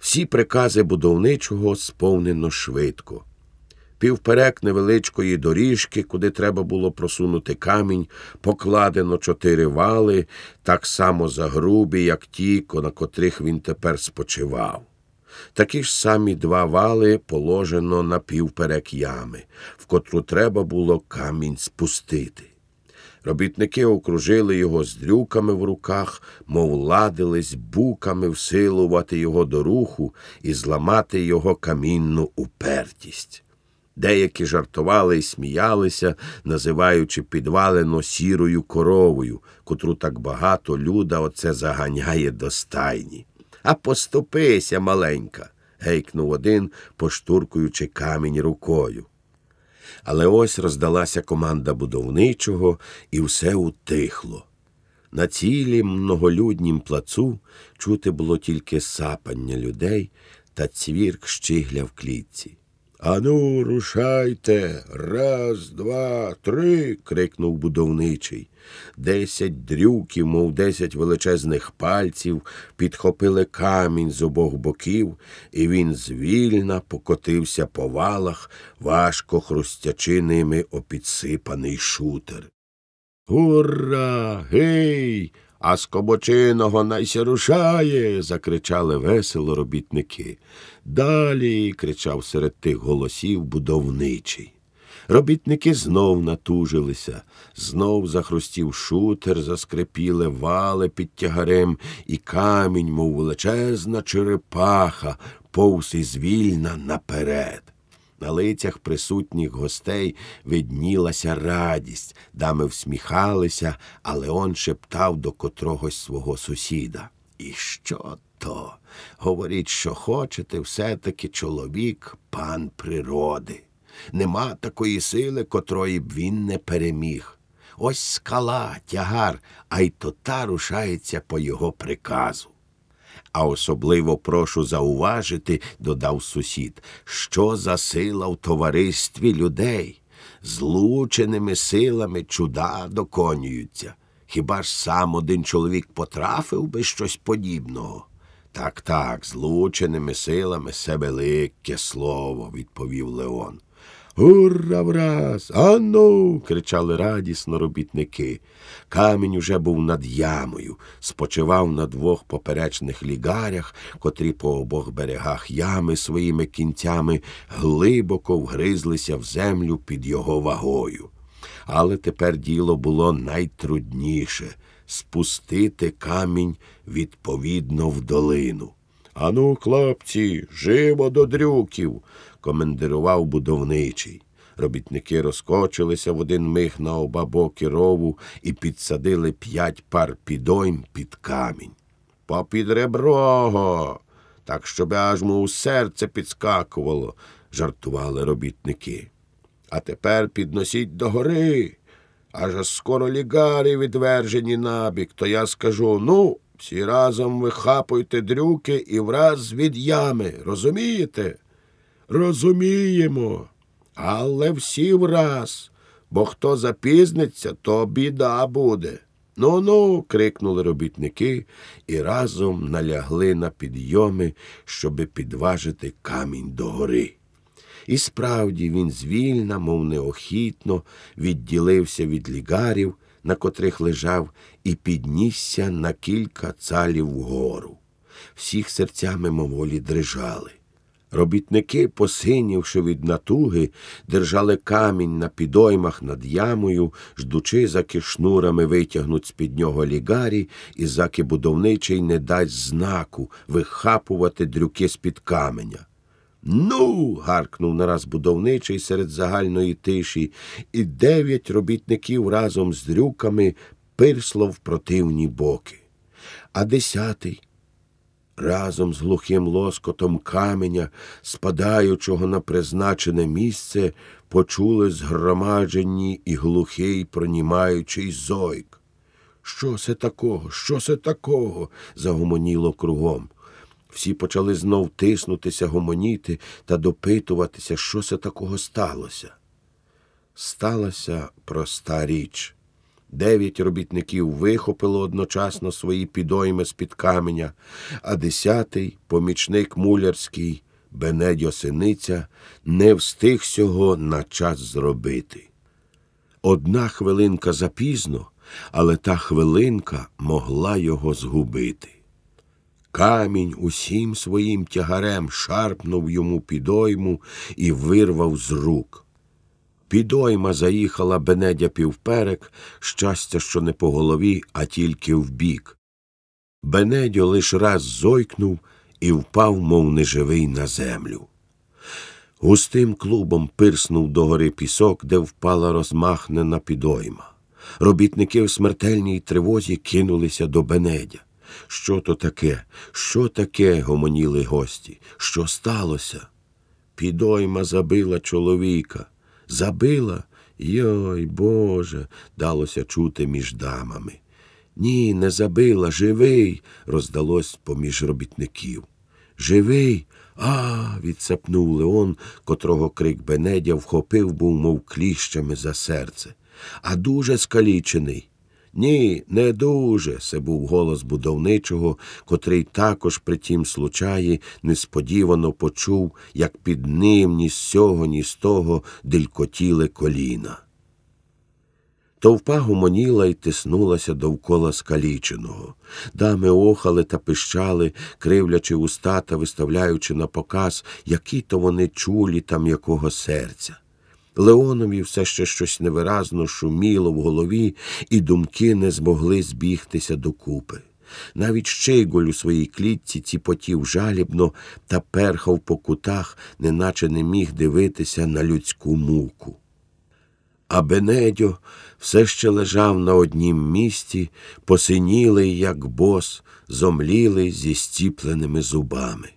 Всі прикази будовничого сповнено швидко. Півперек невеличкої доріжки, куди треба було просунути камінь, покладено чотири вали, так само загрубі, як ті, на котрих він тепер спочивав. Такі ж самі два вали положено на півперек ями, в котру треба було камінь спустити. Робітники окружили його з дрюками в руках, мов ладились буками всилувати його до руху і зламати його камінну упертість. Деякі жартували і сміялися, називаючи підвалено сірою коровою, котру так багато люда оце заганяє до стайні. А поступися, маленька, гейкнув один, поштуркуючи камінь рукою. Але ось роздалася команда будовничого, і все утихло. На цілім многолюднім плацу чути було тільки сапання людей та цвірк щигля в клітці. Ану, рушайте. Раз, два, три. крикнув будовничий. Десять дрюків, мов десять величезних пальців, підхопили камінь з обох боків, і він звільна покотився по валах, важко хрустячи ними опідсипаний шутер. Ура! Гей! А скобочиного найся рушає. закричали весело робітники. Далі. кричав серед тих голосів будовничий. Робітники знов натужилися, знов захрустів шутер, заскрипіли вали під тягарем, і камінь, мов величезна черепаха, повз і звільна наперед. На лицях присутніх гостей виднілася радість, дами всміхалися, але он шептав до котрогось свого сусіда. І що то? Говоріть, що хочете, все-таки чоловік пан природи. Нема такої сили, котрої б він не переміг. Ось скала, тягар, а й то та рушається по його приказу. А особливо прошу зауважити, додав сусід, що за сила в товаристві людей. Злученими силами чуда доконюються. Хіба ж сам один чоловік потрафив би щось подібного? Так, так, злученими силами це велике слово, відповів Леон. Ура враз! Ану. кричали радісно робітники. Камінь уже був над ямою, спочивав на двох поперечних лігарях, котрі по обох берегах ями своїми кінцями глибоко вгризлися в землю під його вагою. Але тепер діло було найтрудніше спустити камінь відповідно в долину. Ану, хлопці, живо до дрюків комендирував будовничий. Робітники розкочилися в один миг на оба боки рову і підсадили п'ять пар підойм під камінь. Попід реброго, так щоб аж му у серце підскакувало, жартували робітники. А тепер підносіть до гори. Аж скоро лігари відвержені набік, то я скажу ну, всі разом вихапуйте дрюки і враз від ями, розумієте? Розуміємо, але всі враз, бо хто запізниться, то біда буде. Ну ну. крикнули робітники і разом налягли на підйоми, щоби підважити камінь догори. І справді він звільна, мов неохітно, відділився від лігарів, на котрих лежав, і піднісся на кілька цалів вгору. Всіх серця мимоволі дрижали. Робітники, посинівши від натуги, держали камінь на підоймах над ямою, ждучи, заки шнурами витягнуть з під нього лігарі, і заки будовничий не дасть знаку вихапувати дрюки з під каменя. Ну. гаркнув нараз будовничий серед загальної тиші, і дев'ять робітників разом з дрюками пирсло в противні боки. А десятий разом з глухим лоскотом каменя, спадаючого на призначене місце, почули згромаджені і глухий пронімаючий зойк. Що це такого? Що це такого? загомоніло кругом. Всі почали знов тиснутися, гомоніти та допитуватися, що це такого сталося. Сталася проста річ. Дев'ять робітників вихопило одночасно свої підойми з-під каменя, а десятий, помічник мулярський, Бенедьо Синиця, не встиг сього на час зробити. Одна хвилинка запізно, але та хвилинка могла його згубити. Камінь усім своїм тягарем шарпнув йому підойму і вирвав з рук. Підойма заїхала Бенедя півперек, щастя, що не по голові, а тільки вбік. Бенедьо лиш раз зойкнув і впав, мов неживий, на землю. Густим клубом пирснув догори пісок, де впала розмахнена підойма. Робітники в смертельній тривозі кинулися до Бенедя. Що то таке? Що таке? гомоніли гості. Що сталося? Підойма забила чоловіка. Забила? Йой, Боже, далося чути між дамами. Ні, не забила, живий, роздалось поміж робітників. Живий? А. відсапнув Леон, котрого крик Бенедя вхопив був, мов кліщами за серце. А дуже скалічений. Ні, не дуже. Це був голос будовничого, котрий також при тім случаї несподівано почув, як під ним ні з сього, ні з того делькотіли коліна. Товпа гомоніла й тиснулася довкола скаліченого. Дами охали та пищали, кривлячи уста та виставляючи на показ, які то вони чулі та м'якого серця. Леонові все ще щось невиразно шуміло в голові, і думки не змогли збігтися докупи. Навіть Щейголь у своїй клітці ціпотів жалібно та перхав по кутах, неначе не міг дивитися на людську муку. А Бенедьо все ще лежав на однім місці, посинілий, як бос, зомлілий зі стіпленими зубами.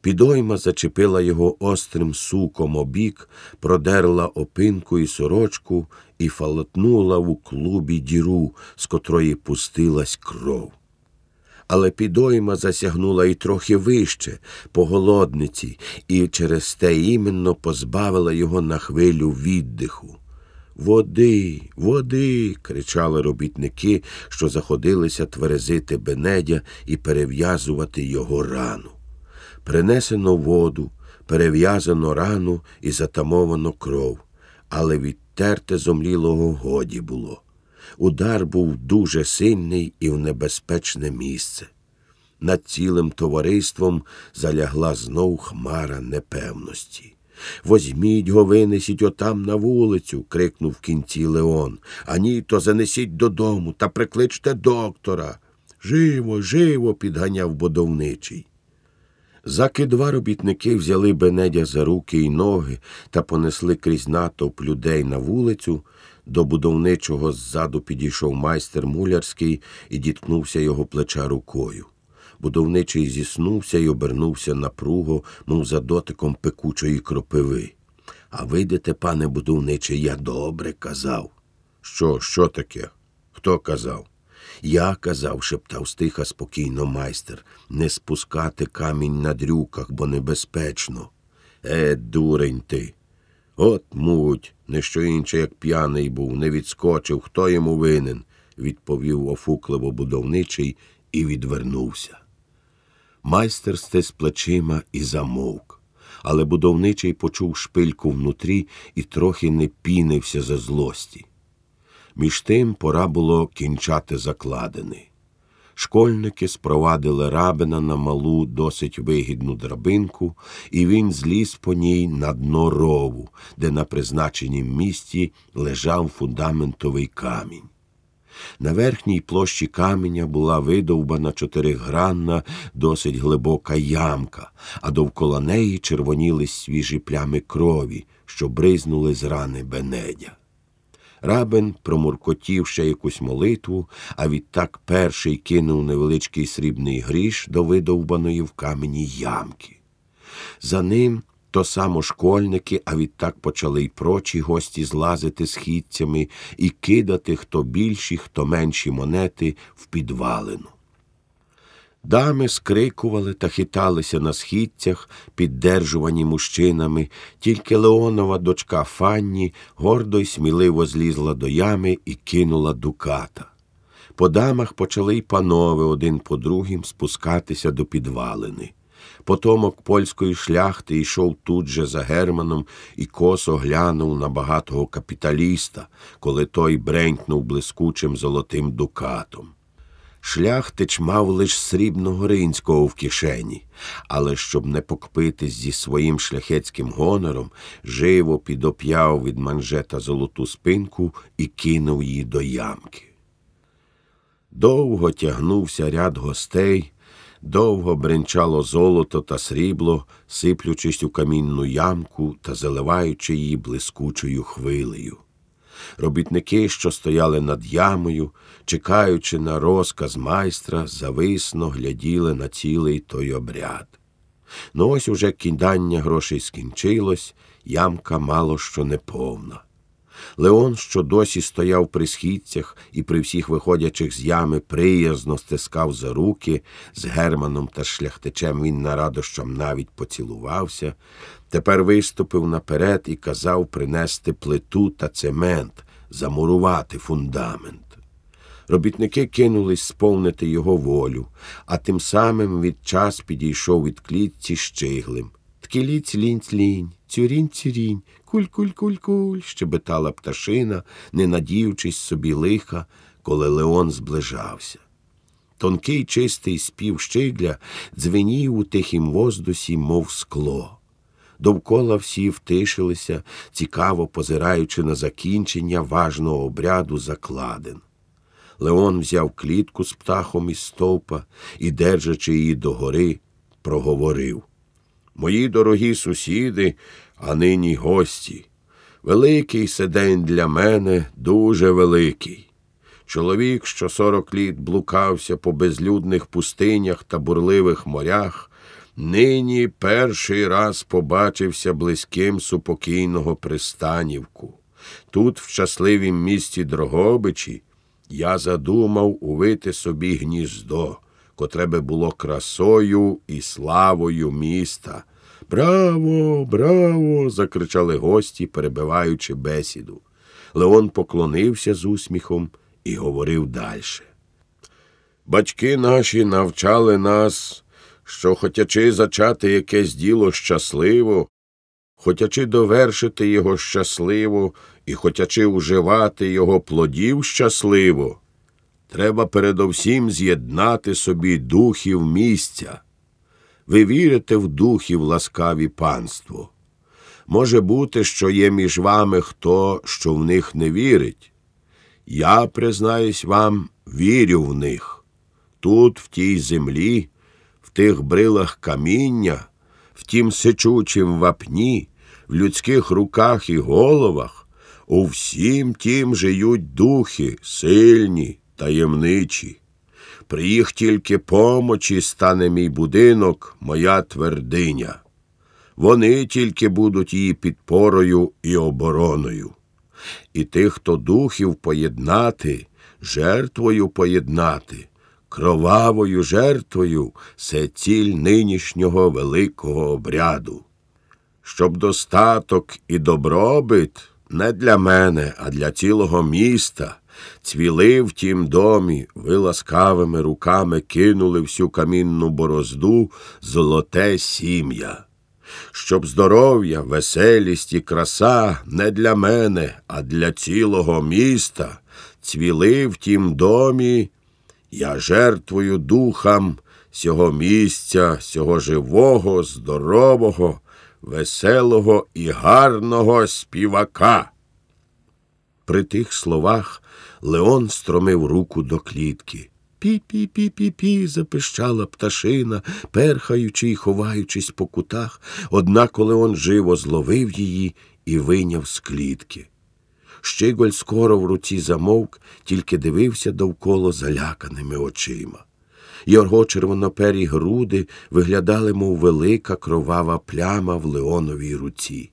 Підойма зачепила його острим суком обік, продерла опинку і сорочку і фалотнула у клубі діру, з котрої пустилась кров. Але підойма засягнула і трохи вище, по голодниці, і через те іменно позбавила його на хвилю віддиху. Води, води. кричали робітники, що заходилися тверезити бенедя і перев'язувати його рану. Принесено воду, перев'язано рану і затамовано кров, але відтерте зомлілого годі було. Удар був дуже сильний і в небезпечне місце. Над цілим товариством залягла знов хмара непевності. Возьміть го, винесіть отам на вулицю, крикнув в кінці Леон. А ні, то занесіть додому та прикличте доктора. Живо, живо, підганяв будовничий. Заки два робітники взяли Бенедя за руки й ноги та понесли крізь натовп людей на вулицю. До будовничого ззаду підійшов майстер мулярський і діткнувся його плеча рукою. Будовничий зіснувся й обернувся напруго, мов за дотиком пекучої кропиви. А вийдете, пане будовничий, я добре казав. Що, що таке? Хто казав? Я казав, шептав стиха спокійно майстер, не спускати камінь на дрюках, бо небезпечно. Е, дурень ти. От муть, не що інше, як п'яний був, не відскочив, хто йому винен, відповів офукливо будовничий і відвернувся. Майстер стис плечима і замовк, але будовничий почув шпильку внутрі і трохи не пінився за злості. Між тим пора було кінчати закладений. Школьники спровадили рабина на малу, досить вигідну драбинку, і він зліз по ній на дно рову, де на призначенім місці лежав фундаментовий камінь. На верхній площі каменя була видовбана чотиригранна, досить глибока ямка, а довкола неї червоніли свіжі плями крові, що бризнули з рани бенедя. Рабин промуркотів ще якусь молитву, а відтак перший кинув невеличкий срібний гріш до видовбаної в камені ямки. За ним то само школьники, а відтак почали й прочі гості злазити східцями і кидати хто більші, хто менші монети в підвалину. Дами скрикували та хиталися на східцях, піддержувані мужчинами, тільки Леонова дочка Фанні гордо й сміливо злізла до ями і кинула дуката. По дамах почали й панове один по другим спускатися до підвалини. Потомок польської шляхти йшов тут же за Германом і косо глянув на багатого капіталіста, коли той бренькнув блискучим золотим дукатом. Шляхтич мав лиш срібного ринського в кишені, але щоб не покпитись зі своїм шляхетським гонором, живо підоп'яв від манжета золоту спинку і кинув її до ямки. Довго тягнувся ряд гостей, довго бренчало золото та срібло, сиплючись у камінну ямку та заливаючи її блискучою хвилею. Робітники, що стояли над ямою, чекаючи на розказ майстра, зависно гляділи на цілий той обряд. Ну ось уже кидання грошей скінчилось, ямка мало що не повна. Леон, що досі стояв при східцях і при всіх виходячих з ями приязно стискав за руки, з Германом та шляхтичем він на радощам навіть поцілувався, тепер виступив наперед і казав принести плиту та цемент, замурувати фундамент. Робітники кинулись сповнити його волю, а тим самим від час підійшов від клітці щиглим. Ткіліць лінь лінь, цюрінь цюрінь, куль-куль-куль-куль, щебетала пташина, не надіючись собі лиха, коли Леон зближався. Тонкий чистий спів щигля дзвенів у тихім воздусі, мов скло. Довкола всі втишилися, цікаво позираючи на закінчення важного обряду закладин. Леон взяв клітку з птахом із стовпа і, держачи її догори, проговорив Мої дорогі сусіди, а нині гості. Великий се день для мене дуже великий. Чоловік, що сорок літ блукався по безлюдних пустинях та бурливих морях, нині перший раз побачився близьким супокійного пристанівку. Тут, в щасливім місті Дрогобичі, я задумав увити собі гніздо, котре би було красою і славою міста. Браво, браво! закричали гості, перебиваючи бесіду. Леон поклонився з усміхом і говорив далі. Батьки наші навчали нас, що, хотячи зачати якесь діло щасливо, хотячи довершити його щасливо і хотячи вживати його плодів щасливо, треба передовсім з'єднати собі духів місця. Ви вірите в духів ласкаві панство. Може бути, що є між вами хто, що в них не вірить. Я, признаюсь вам, вірю в них. Тут, в тій землі, в тих брилах каміння, в тім сичучім вапні, в людських руках і головах, у всім тім жиють духи сильні, таємничі. При їх тільки помочі стане мій будинок, моя твердиня. Вони тільки будуть її підпорою і обороною. І тих, хто духів поєднати, жертвою поєднати, кровавою жертвою це ціль нинішнього великого обряду. Щоб достаток і добробит не для мене, а для цілого міста. Цвіли в тім домі, ви ласкавими руками кинули всю камінну борозду золоте сім'я. Щоб здоров'я, веселість і краса не для мене, а для цілого міста, цвіли в тім домі, я жертвую духам сього місця, сього живого, здорового, веселого і гарного співака. При тих словах Леон стромив руку до клітки. Пі-пі-пі-пі-пі, запищала пташина, перхаючи й ховаючись по кутах, однак Леон живо зловив її і вийняв з клітки. Щиголь скоро в руці замовк, тільки дивився довкола заляканими очима. Його червонопері груди виглядали, мов велика кровава пляма в Леоновій руці.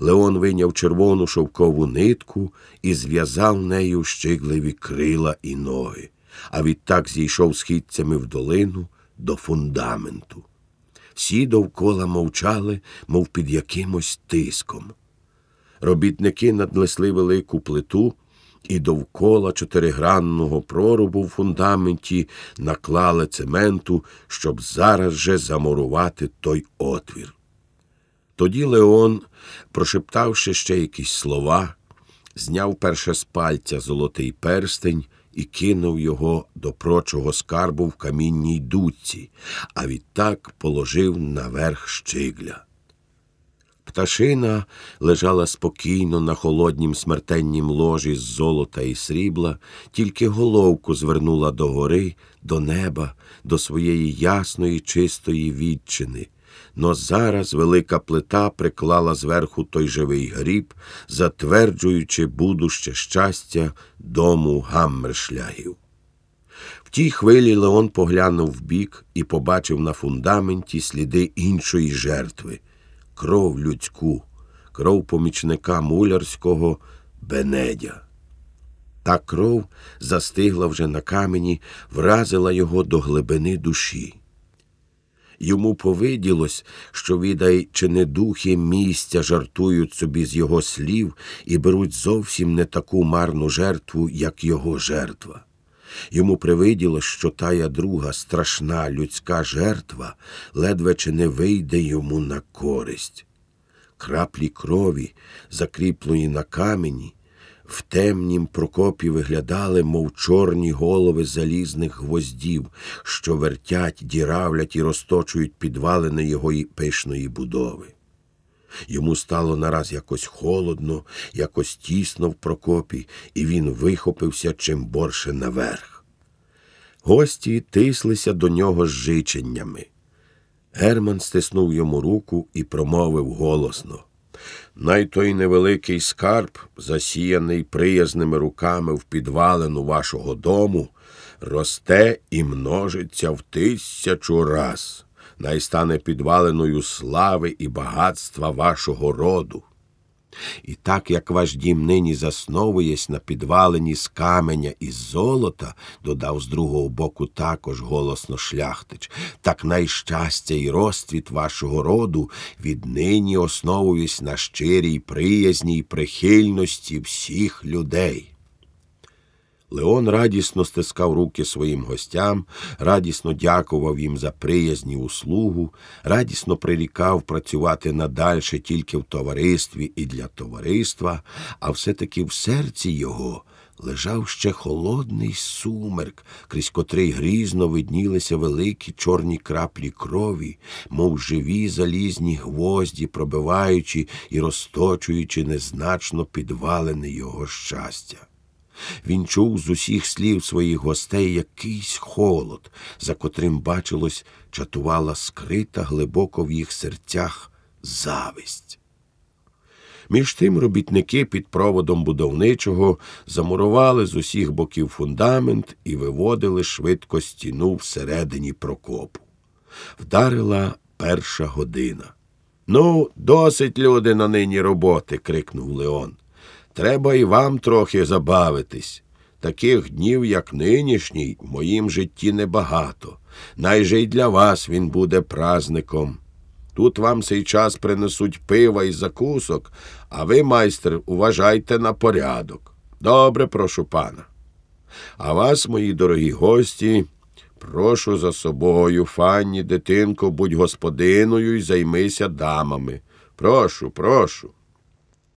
Леон вийняв червону шовкову нитку і зв'язав нею щигливі крила і ноги, а відтак зійшов східцями в долину до фундаменту. Всі довкола мовчали, мов під якимось тиском. Робітники наднесли велику плиту і довкола чотиригранного прорубу в фундаменті наклали цементу, щоб зараз же замурувати той отвір. Тоді Леон, прошептавши ще якісь слова, зняв перше з пальця золотий перстень і кинув його до прочого скарбу в камінній дудці, а відтак положив наверх щигля. Пташина лежала спокійно на холоднім смертеннім ложі з золота і срібла, тільки головку звернула догори, до неба, до своєї ясної, чистої відчини. Но зараз велика плита приклала зверху той живий гріб, затверджуючи будуще щастя дому гаммершлягів. В тій хвилі Леон поглянув вбік і побачив на фундаменті сліди іншої жертви кров людську, кров помічника мулярського Бенедя. Та кров застигла вже на камені, вразила його до глибини душі. Йому повиділось, що, відай, чи не духи місця жартують собі з його слів і беруть зовсім не таку марну жертву, як його жертва. Йому привиділось, що тая друга страшна людська жертва ледве чи не вийде йому на користь. Краплі крові, закріплені на камені, в темнім прокопі виглядали, мов чорні голови залізних гвоздів, що вертять, діравлять і розточують підвалини його пишної будови. Йому стало нараз якось холодно, якось тісно в прокопі, і він вихопився чим борше наверх. Гості тислися до нього з жиченнями. Герман стиснув йому руку і промовив голосно. Най той невеликий скарб, засіяний приязними руками в підвалину вашого дому, росте і множиться в тисячу раз, най стане підваленою слави і багатства вашого роду. І так як ваш дім нині засновуєсь на підвалині з каменя і золота, додав з другого боку також голосно шляхтич, так найщастя і розцвіт вашого роду віднині основуюсь на щирій приязній прихильності всіх людей. Леон радісно стискав руки своїм гостям, радісно дякував їм за приязні услугу, радісно прирікав працювати надальше тільки в товаристві і для товариства, а все-таки в серці його лежав ще холодний сумерк, крізь котрий грізно виднілися великі чорні краплі крові, мов живі залізні гвозді, пробиваючи і розточуючи незначно підвалене його щастя. Він чув з усіх слів своїх гостей якийсь холод, за котрим, бачилось, чатувала скрита глибоко в їх серцях зависть. Між тим робітники під проводом будовничого замурували з усіх боків фундамент і виводили швидко стіну всередині прокопу. Вдарила перша година. Ну, досить люди на нині роботи. крикнув Леон. Треба і вам трохи забавитись. Таких днів, як нинішній, в моїм житті небагато. Найже й для вас він буде празником. Тут вам цей час принесуть пива і закусок, а ви, майстер, уважайте на порядок. Добре, прошу пана. А вас, мої дорогі гості, прошу за собою, фанні, дитинко, будь господиною і займися дамами. Прошу, прошу.